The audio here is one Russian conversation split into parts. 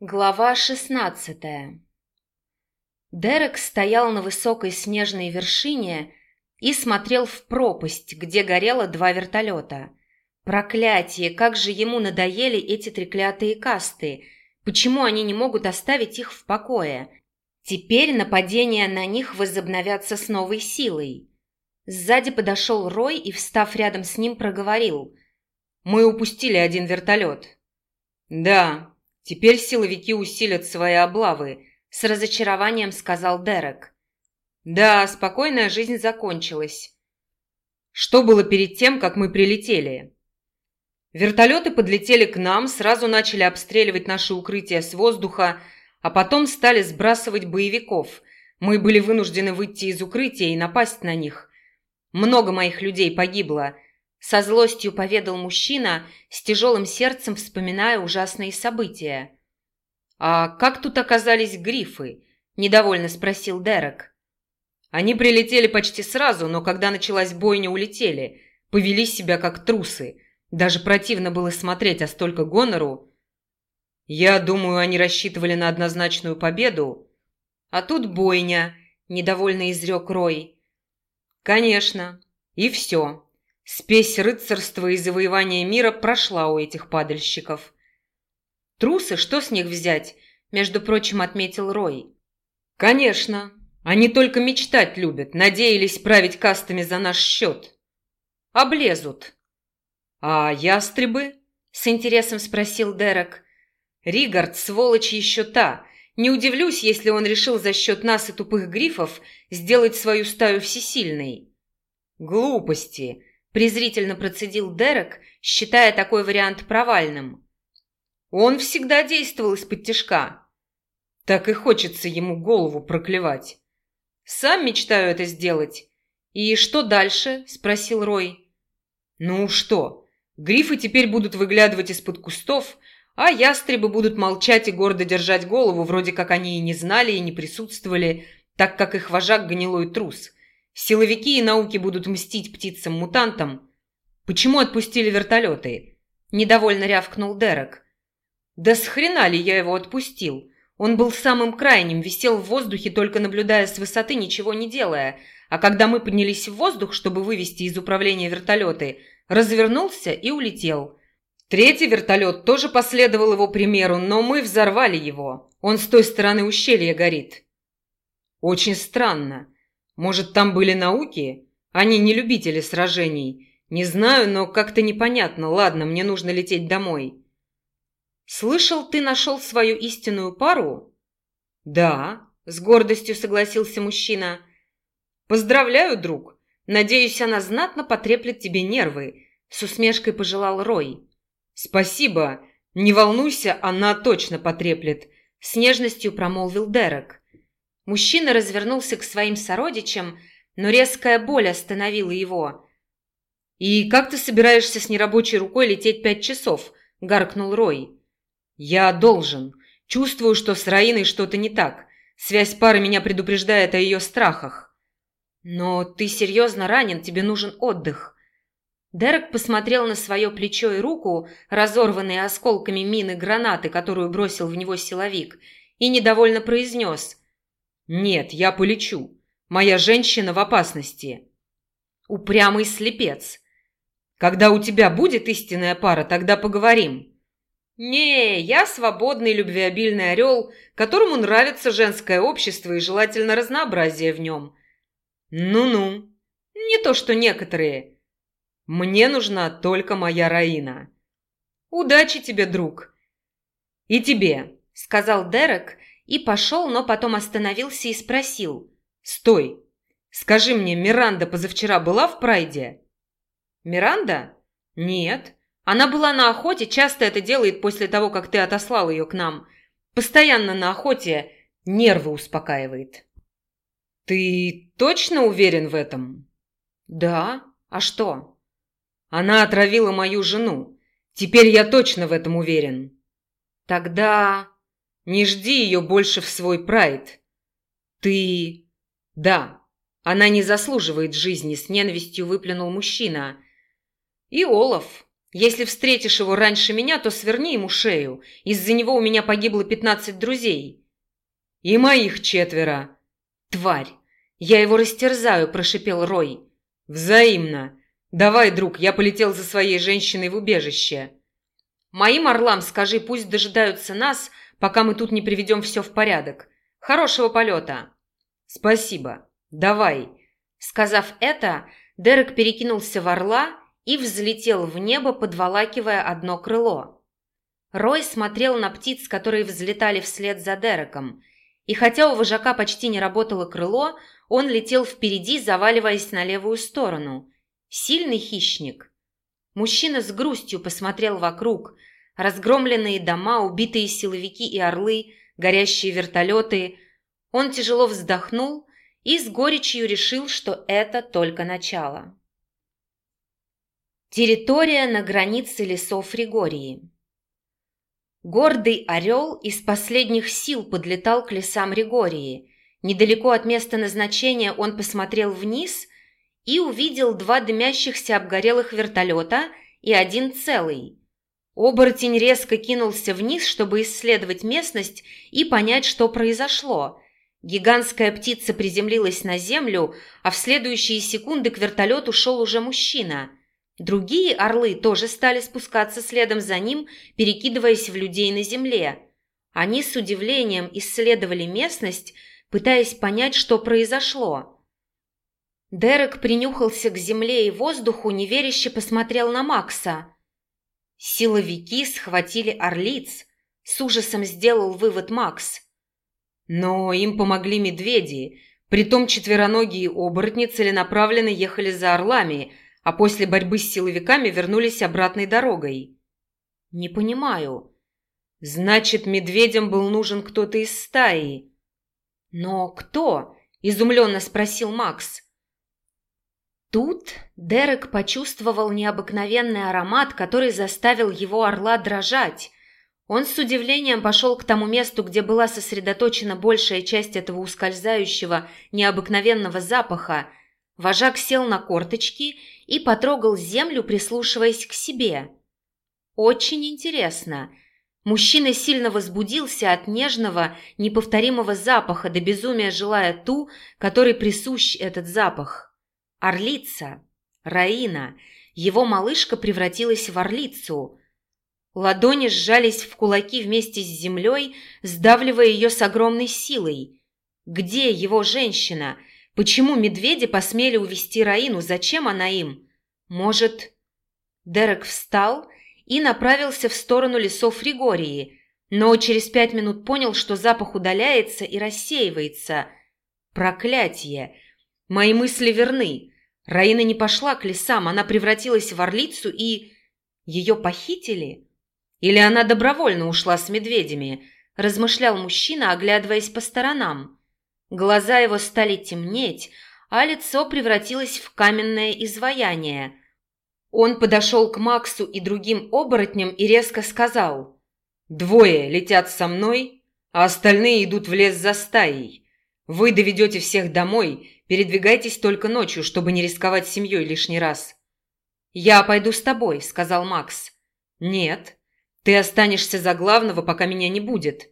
Глава шестнадцатая Дерек стоял на высокой снежной вершине и смотрел в пропасть, где горело два вертолета. Проклятие, как же ему надоели эти треклятые касты! Почему они не могут оставить их в покое? Теперь нападения на них возобновятся с новой силой. Сзади подошел Рой и, встав рядом с ним, проговорил. «Мы упустили один вертолет». «Да, Теперь силовики усилят свои облавы, с разочарованием сказал Дерек. Да, спокойная жизнь закончилась. Что было перед тем, как мы прилетели? Вертолеты подлетели к нам, сразу начали обстреливать наши укрытия с воздуха, а потом стали сбрасывать боевиков. Мы были вынуждены выйти из укрытия и напасть на них. Много моих людей погибло – со злостью поведал мужчина, с тяжелым сердцем вспоминая ужасные события. «А как тут оказались грифы?» – недовольно спросил Дерек. «Они прилетели почти сразу, но когда началась бойня, улетели. Повели себя как трусы. Даже противно было смотреть, а столько гонору. Я думаю, они рассчитывали на однозначную победу. А тут бойня», – недовольно изрек Рой. «Конечно. И все. Спесь рыцарства и завоевания мира прошла у этих падальщиков. «Трусы, что с них взять?» – между прочим, отметил Рой. «Конечно. Они только мечтать любят, надеялись править кастами за наш счет. Облезут». «А ястребы?» – с интересом спросил Дерек. «Ригард, сволочь еще та. Не удивлюсь, если он решил за счет нас и тупых грифов сделать свою стаю всесильной». «Глупости!» Презрительно процедил Дерек, считая такой вариант провальным. Он всегда действовал из-под тяжка. Так и хочется ему голову проклевать. Сам мечтаю это сделать. И что дальше? Спросил Рой. Ну что, грифы теперь будут выглядывать из-под кустов, а ястребы будут молчать и гордо держать голову, вроде как они и не знали, и не присутствовали, так как их вожак гнилой трус. Силовики и науки будут мстить птицам-мутантам. Почему отпустили вертолеты? Недовольно рявкнул Дерек. Да с хрена ли я его отпустил? Он был самым крайним, висел в воздухе, только наблюдая с высоты, ничего не делая. А когда мы поднялись в воздух, чтобы вывести из управления вертолеты, развернулся и улетел. Третий вертолет тоже последовал его примеру, но мы взорвали его. Он с той стороны ущелья горит. Очень странно. Может, там были науки? Они не любители сражений. Не знаю, но как-то непонятно. Ладно, мне нужно лететь домой. Слышал, ты нашел свою истинную пару? Да, с гордостью согласился мужчина. Поздравляю, друг. Надеюсь, она знатно потреплет тебе нервы. С усмешкой пожелал Рой. Спасибо. Не волнуйся, она точно потреплет. С нежностью промолвил Дерек. Мужчина развернулся к своим сородичам, но резкая боль остановила его. «И как ты собираешься с нерабочей рукой лететь пять часов?» – гаркнул Рой. «Я должен. Чувствую, что с Раиной что-то не так. Связь пары меня предупреждает о ее страхах». «Но ты серьезно ранен, тебе нужен отдых». Дерек посмотрел на свое плечо и руку, разорванные осколками мины гранаты, которую бросил в него силовик, и недовольно произнес – «Нет, я полечу. Моя женщина в опасности». «Упрямый слепец. Когда у тебя будет истинная пара, тогда поговорим». «Не, я свободный любвеобильный орел, которому нравится женское общество и желательно разнообразие в нем». «Ну-ну, не то что некоторые. Мне нужна только моя Раина». «Удачи тебе, друг». «И тебе», — сказал Дерек, и пошел, но потом остановился и спросил. «Стой! Скажи мне, Миранда позавчера была в Прайде?» «Миранда? Нет. Она была на охоте, часто это делает после того, как ты отослал ее к нам. Постоянно на охоте нервы успокаивает». «Ты точно уверен в этом?» «Да. А что?» «Она отравила мою жену. Теперь я точно в этом уверен». «Тогда...» Не жди ее больше в свой прайд. Ты... Да, она не заслуживает жизни, с ненавистью выплюнул мужчина. И Олаф. Если встретишь его раньше меня, то сверни ему шею. Из-за него у меня погибло пятнадцать друзей. И моих четверо. Тварь! Я его растерзаю, прошипел Рой. Взаимно. Давай, друг, я полетел за своей женщиной в убежище. Моим орлам скажи, пусть дожидаются нас, пока мы тут не приведем все в порядок. Хорошего полета. Спасибо. Давай. Сказав это, Дерек перекинулся в орла и взлетел в небо, подволакивая одно крыло. Рой смотрел на птиц, которые взлетали вслед за Дереком, и хотя у вожака почти не работало крыло, он летел впереди, заваливаясь на левую сторону. Сильный хищник. Мужчина с грустью посмотрел вокруг. Разгромленные дома, убитые силовики и орлы, горящие вертолеты. Он тяжело вздохнул и с горечью решил, что это только начало. Территория на границе лесов Ригории. Гордый орел из последних сил подлетал к лесам Ригории. Недалеко от места назначения он посмотрел вниз и увидел два дымящихся обгорелых вертолета и один целый. Оборотень резко кинулся вниз, чтобы исследовать местность и понять, что произошло. Гигантская птица приземлилась на землю, а в следующие секунды к вертолету шел уже мужчина – Другие орлы тоже стали спускаться следом за ним, перекидываясь в людей на земле. Они с удивлением исследовали местность, пытаясь понять, что произошло. Дерек принюхался к земле и воздуху, неверяще посмотрел на Макса. Силовики схватили орлиц, с ужасом сделал вывод Макс. Но им помогли медведи, притом четвероногие оборотни целенаправленно ехали за орлами – а после борьбы с силовиками вернулись обратной дорогой. Не понимаю. Значит, медведям был нужен кто-то из стаи. Но кто? Изумленно спросил Макс. Тут Дерек почувствовал необыкновенный аромат, который заставил его орла дрожать. Он с удивлением пошел к тому месту, где была сосредоточена большая часть этого ускользающего, необыкновенного запаха. Вожак сел на корточки и потрогал землю, прислушиваясь к себе. Очень интересно. Мужчина сильно возбудился от нежного, неповторимого запаха, до безумия желая ту, которой присущ этот запах. Орлица, Раина, его малышка превратилась в орлицу. Ладони сжались в кулаки вместе с землей, сдавливая ее с огромной силой. Где его женщина – Почему медведи посмели увести Раину? Зачем она им? Может... Дерек встал и направился в сторону лесов Ригории, но через пять минут понял, что запах удаляется и рассеивается. Проклятие! Мои мысли верны. Раина не пошла к лесам, она превратилась в орлицу и... Ее похитили? Или она добровольно ушла с медведями? Размышлял мужчина, оглядываясь по сторонам. Глаза его стали темнеть, а лицо превратилось в каменное изваяние. Он подошел к Максу и другим оборотням и резко сказал «Двое летят со мной, а остальные идут в лес за стаей. Вы доведете всех домой, передвигайтесь только ночью, чтобы не рисковать семьей лишний раз». «Я пойду с тобой», — сказал Макс. «Нет, ты останешься за главного, пока меня не будет».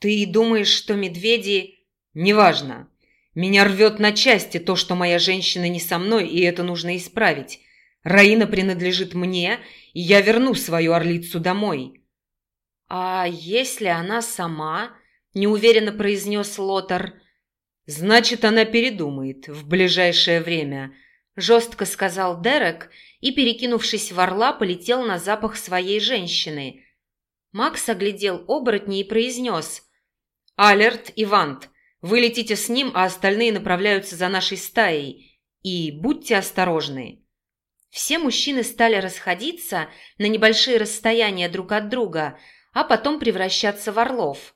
«Ты думаешь, что медведи...» «Неважно. Меня рвет на части то, что моя женщина не со мной, и это нужно исправить. Раина принадлежит мне, и я верну свою орлицу домой». «А если она сама?» – неуверенно произнес Лотар. «Значит, она передумает в ближайшее время», – жестко сказал Дерек и, перекинувшись в орла, полетел на запах своей женщины. Макс оглядел оборотни и произнес «Алерт и вы летите с ним, а остальные направляются за нашей стаей. И будьте осторожны». Все мужчины стали расходиться на небольшие расстояния друг от друга, а потом превращаться в орлов.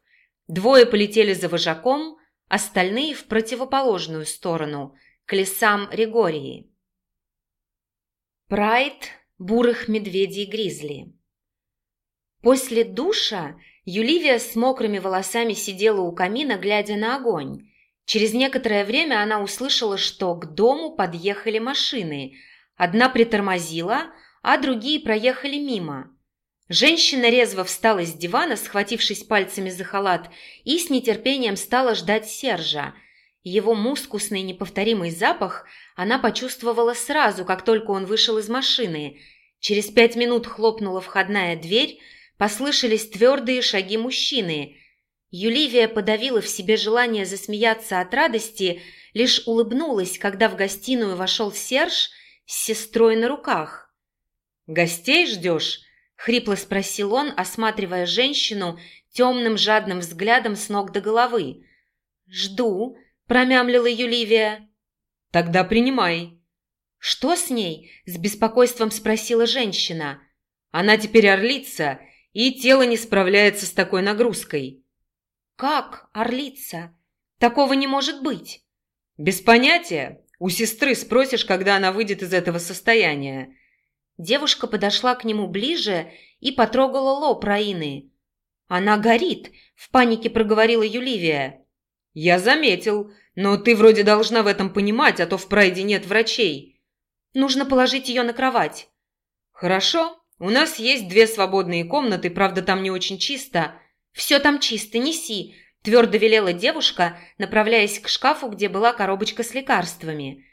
Двое полетели за вожаком, остальные в противоположную сторону, к лесам Ригории. Прайд бурых медведей-гризли После душа Юливия с мокрыми волосами сидела у камина, глядя на огонь. Через некоторое время она услышала, что к дому подъехали машины. Одна притормозила, а другие проехали мимо. Женщина резво встала с дивана, схватившись пальцами за халат, и с нетерпением стала ждать Сержа. Его мускусный неповторимый запах она почувствовала сразу, как только он вышел из машины. Через пять минут хлопнула входная дверь, послышались твердые шаги мужчины. Юливия подавила в себе желание засмеяться от радости, лишь улыбнулась, когда в гостиную вошел Серж с сестрой на руках. «Гостей ждешь?» — хрипло спросил он, осматривая женщину темным жадным взглядом с ног до головы. «Жду», — промямлила Юливия. «Тогда принимай». «Что с ней?» — с беспокойством спросила женщина. «Она теперь орлица, и тело не справляется с такой нагрузкой». «Как орлица? Такого не может быть». «Без понятия. У сестры спросишь, когда она выйдет из этого состояния. Девушка подошла к нему ближе и потрогала лоб Раины. «Она горит!» – в панике проговорила Юливия. «Я заметил, но ты вроде должна в этом понимать, а то в прайде нет врачей. Нужно положить ее на кровать». «Хорошо. У нас есть две свободные комнаты, правда, там не очень чисто». «Все там чисто, неси», – твердо велела девушка, направляясь к шкафу, где была коробочка с лекарствами.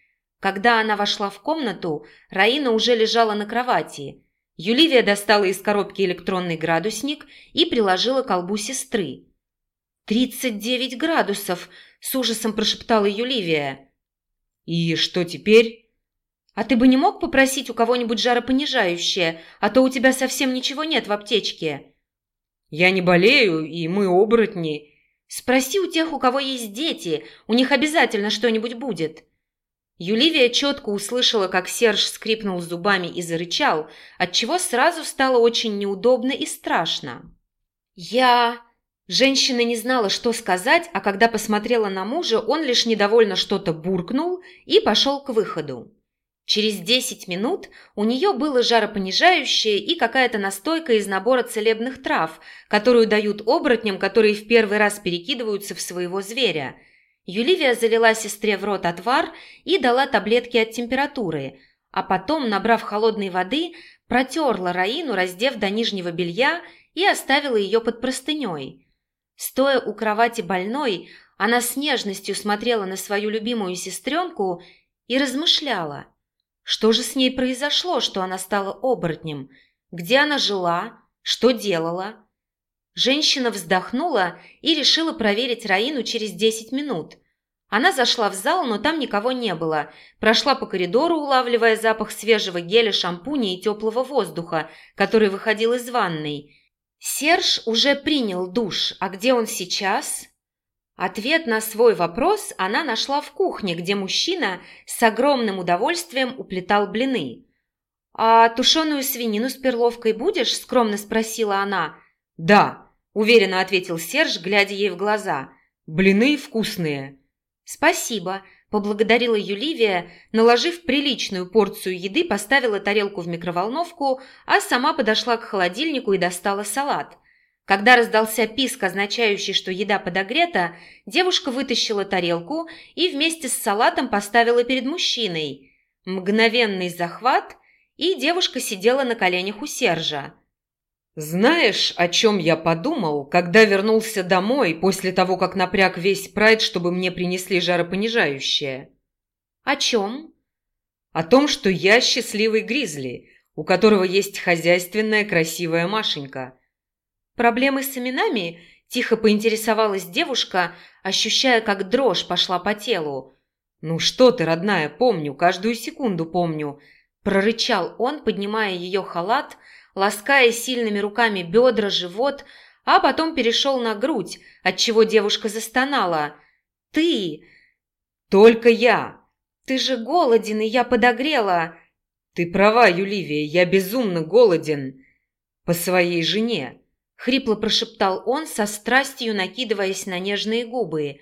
Когда она вошла в комнату, Раина уже лежала на кровати. Юливия достала из коробки электронный градусник и приложила к колбу сестры. «Тридцать девять градусов!» – с ужасом прошептала Юливия. «И что теперь?» «А ты бы не мог попросить у кого-нибудь жаропонижающее, а то у тебя совсем ничего нет в аптечке?» «Я не болею, и мы оборотни». «Спроси у тех, у кого есть дети, у них обязательно что-нибудь будет». Юливия четко услышала, как Серж скрипнул зубами и зарычал, отчего сразу стало очень неудобно и страшно. «Я...» Женщина не знала, что сказать, а когда посмотрела на мужа, он лишь недовольно что-то буркнул и пошел к выходу. Через десять минут у нее было жаропонижающее и какая-то настойка из набора целебных трав, которую дают оборотням, которые в первый раз перекидываются в своего зверя – Юливия залила сестре в рот отвар и дала таблетки от температуры, а потом, набрав холодной воды, протерла Раину, раздев до нижнего белья и оставила ее под простыней. Стоя у кровати больной, она с нежностью смотрела на свою любимую сестренку и размышляла. Что же с ней произошло, что она стала оборотнем? Где она жила? Что делала? Женщина вздохнула и решила проверить Раину через 10 минут. Она зашла в зал, но там никого не было. Прошла по коридору, улавливая запах свежего геля, шампуня и теплого воздуха, который выходил из ванной. Серж уже принял душ, а где он сейчас? Ответ на свой вопрос она нашла в кухне, где мужчина с огромным удовольствием уплетал блины. «А тушеную свинину с перловкой будешь?» – скромно спросила она. «Да», уверенно ответил Серж, глядя ей в глаза. «Блины вкусные». «Спасибо», – поблагодарила Юливия, наложив приличную порцию еды, поставила тарелку в микроволновку, а сама подошла к холодильнику и достала салат. Когда раздался писк, означающий, что еда подогрета, девушка вытащила тарелку и вместе с салатом поставила перед мужчиной. Мгновенный захват, и девушка сидела на коленях у Сержа. «Знаешь, о чем я подумал, когда вернулся домой после того, как напряг весь прайд, чтобы мне принесли жаропонижающее?» «О чем?» «О том, что я счастливый гризли, у которого есть хозяйственная красивая Машенька». «Проблемы с именами?» – тихо поинтересовалась девушка, ощущая, как дрожь пошла по телу. «Ну что ты, родная, помню, каждую секунду помню», – прорычал он, поднимая ее халат – лаская сильными руками бедра, живот, а потом перешел на грудь, отчего девушка застонала. «Ты!» «Только я!» «Ты же голоден, и я подогрела!» «Ты права, Юливия, я безумно голоден!» «По своей жене!» — хрипло прошептал он, со страстью накидываясь на нежные губы.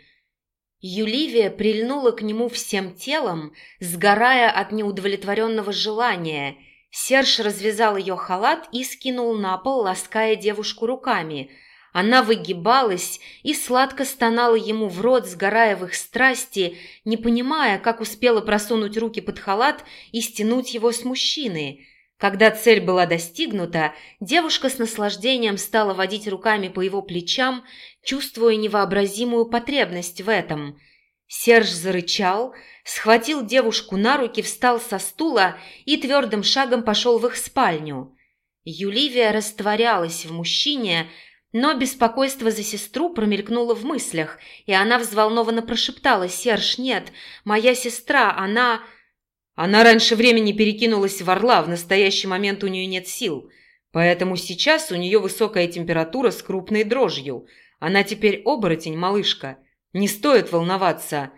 Юливия прильнула к нему всем телом, сгорая от неудовлетворенного желания — Серж развязал ее халат и скинул на пол, лаская девушку руками. Она выгибалась и сладко стонала ему в рот, сгорая в их страсти, не понимая, как успела просунуть руки под халат и стянуть его с мужчины. Когда цель была достигнута, девушка с наслаждением стала водить руками по его плечам, чувствуя невообразимую потребность в этом. Серж зарычал, схватил девушку на руки, встал со стула и твердым шагом пошел в их спальню. Юливия растворялась в мужчине, но беспокойство за сестру промелькнуло в мыслях, и она взволнованно прошептала «Серж, нет, моя сестра, она...» Она раньше времени перекинулась в орла, в настоящий момент у нее нет сил. Поэтому сейчас у нее высокая температура с крупной дрожью. Она теперь оборотень, малышка. Не стоит волноваться.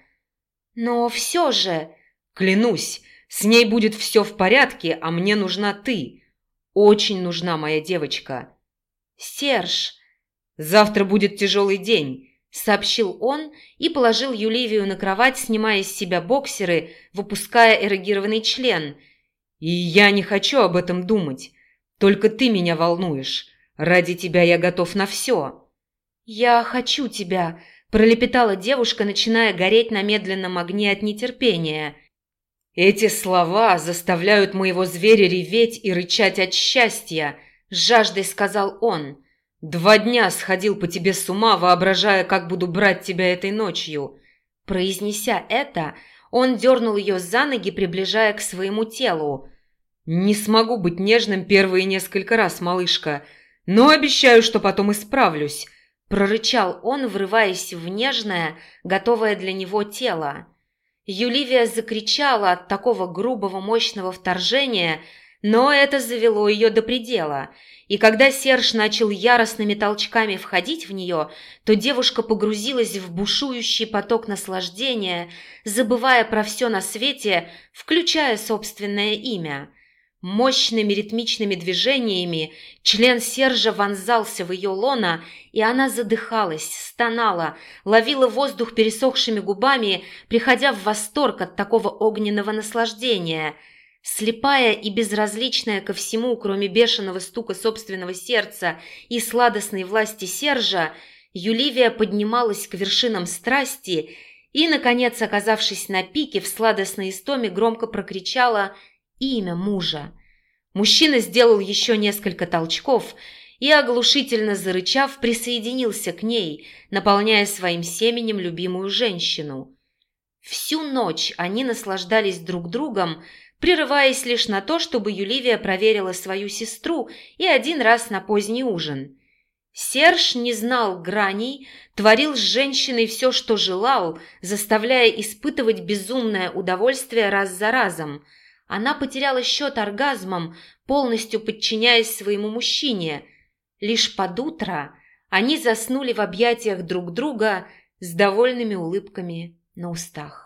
Но все же... Клянусь, с ней будет все в порядке, а мне нужна ты. Очень нужна моя девочка. Серж... Завтра будет тяжелый день сообщил он и положил Юливию на кровать, снимая с себя боксеры, выпуская эрогированный член. «И я не хочу об этом думать. Только ты меня волнуешь. Ради тебя я готов на все». «Я хочу тебя», – пролепетала девушка, начиная гореть на медленном огне от нетерпения. «Эти слова заставляют моего зверя реветь и рычать от счастья», – с жаждой сказал он. «Два дня сходил по тебе с ума, воображая, как буду брать тебя этой ночью». Произнеся это, он дернул ее за ноги, приближая к своему телу. «Не смогу быть нежным первые несколько раз, малышка, но обещаю, что потом исправлюсь», – прорычал он, врываясь в нежное, готовое для него тело. Юливия закричала от такого грубого мощного вторжения, но это завело ее до предела – и когда Серж начал яростными толчками входить в нее, то девушка погрузилась в бушующий поток наслаждения, забывая про все на свете, включая собственное имя. Мощными ритмичными движениями член Сержа вонзался в ее лона, и она задыхалась, стонала, ловила воздух пересохшими губами, приходя в восторг от такого огненного наслаждения – Слепая и безразличная ко всему, кроме бешеного стука собственного сердца и сладостной власти Сержа, Юливия поднималась к вершинам страсти и, наконец, оказавшись на пике в сладостной истоме, громко прокричала имя мужа. Мужчина сделал еще несколько толчков и, оглушительно зарычав, присоединился к ней, наполняя своим семенем любимую женщину. Всю ночь они наслаждались друг другом, прерываясь лишь на то, чтобы Юливия проверила свою сестру и один раз на поздний ужин. Серж не знал граней, творил с женщиной все, что желал, заставляя испытывать безумное удовольствие раз за разом. Она потеряла счет оргазмам, полностью подчиняясь своему мужчине. Лишь под утро они заснули в объятиях друг друга с довольными улыбками на устах.